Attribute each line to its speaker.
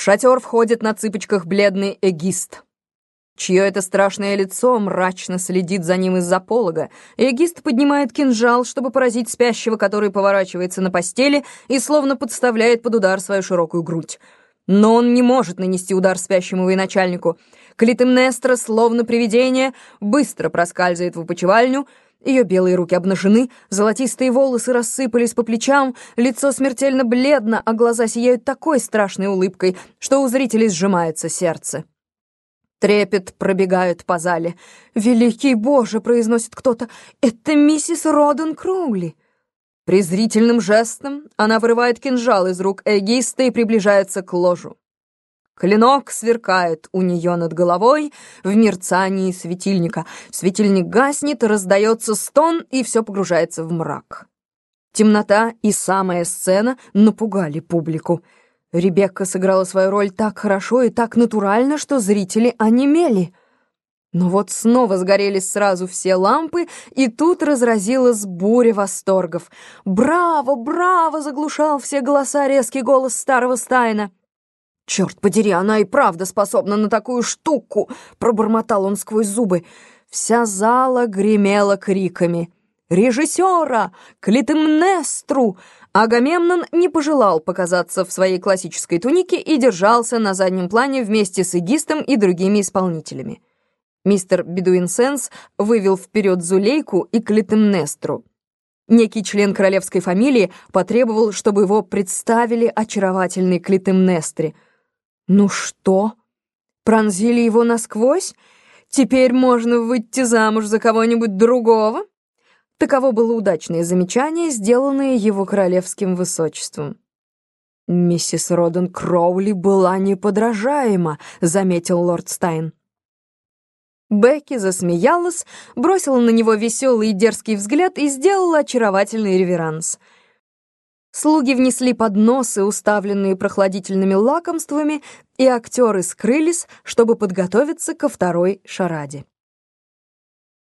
Speaker 1: В шатер входит на цыпочках бледный эгист, чье это страшное лицо мрачно следит за ним из-за полога. Эгист поднимает кинжал, чтобы поразить спящего, который поворачивается на постели и словно подставляет под удар свою широкую грудь. Но он не может нанести удар спящему военачальнику. Клитемнестра, словно привидение, быстро проскальзывает в опочивальню, ее белые руки обнажены, золотистые волосы рассыпались по плечам, лицо смертельно бледно, а глаза сияют такой страшной улыбкой, что у зрителей сжимается сердце. Трепет пробегает по зале. «Великий Боже!» — произносит кто-то. «Это миссис Роден Кроули!» Презрительным жестом она вырывает кинжал из рук эгиста и приближается к ложу. Клинок сверкает у нее над головой в мерцании светильника. Светильник гаснет, раздается стон, и все погружается в мрак. Темнота и самая сцена напугали публику. Ребекка сыграла свою роль так хорошо и так натурально, что зрители онемели. Но вот снова сгорелись сразу все лампы, и тут разразилась буря восторгов. «Браво! Браво!» — заглушал все голоса резкий голос старого Стайна. «Черт подери, она и правда способна на такую штуку!» — пробормотал он сквозь зубы. Вся зала гремела криками. «Режиссера! Клитемнестру!» Агамемнон не пожелал показаться в своей классической тунике и держался на заднем плане вместе с эгистом и другими исполнителями. Мистер Бедуинсенс вывел вперед Зулейку и Клитемнестру. Некий член королевской фамилии потребовал, чтобы его представили очаровательной Клитемнестре — ну что? Пронзили его насквозь? Теперь можно выйти замуж за кого-нибудь другого? Таково было удачное замечание, сделанное его королевским высочеством. «Миссис Роден Кроули была неподражаема», — заметил лорд Стайн. Бекки засмеялась, бросила на него веселый и дерзкий взгляд и сделала очаровательный реверанс — Слуги внесли подносы, уставленные прохладительными лакомствами, и актеры скрылись, чтобы подготовиться ко второй шараде.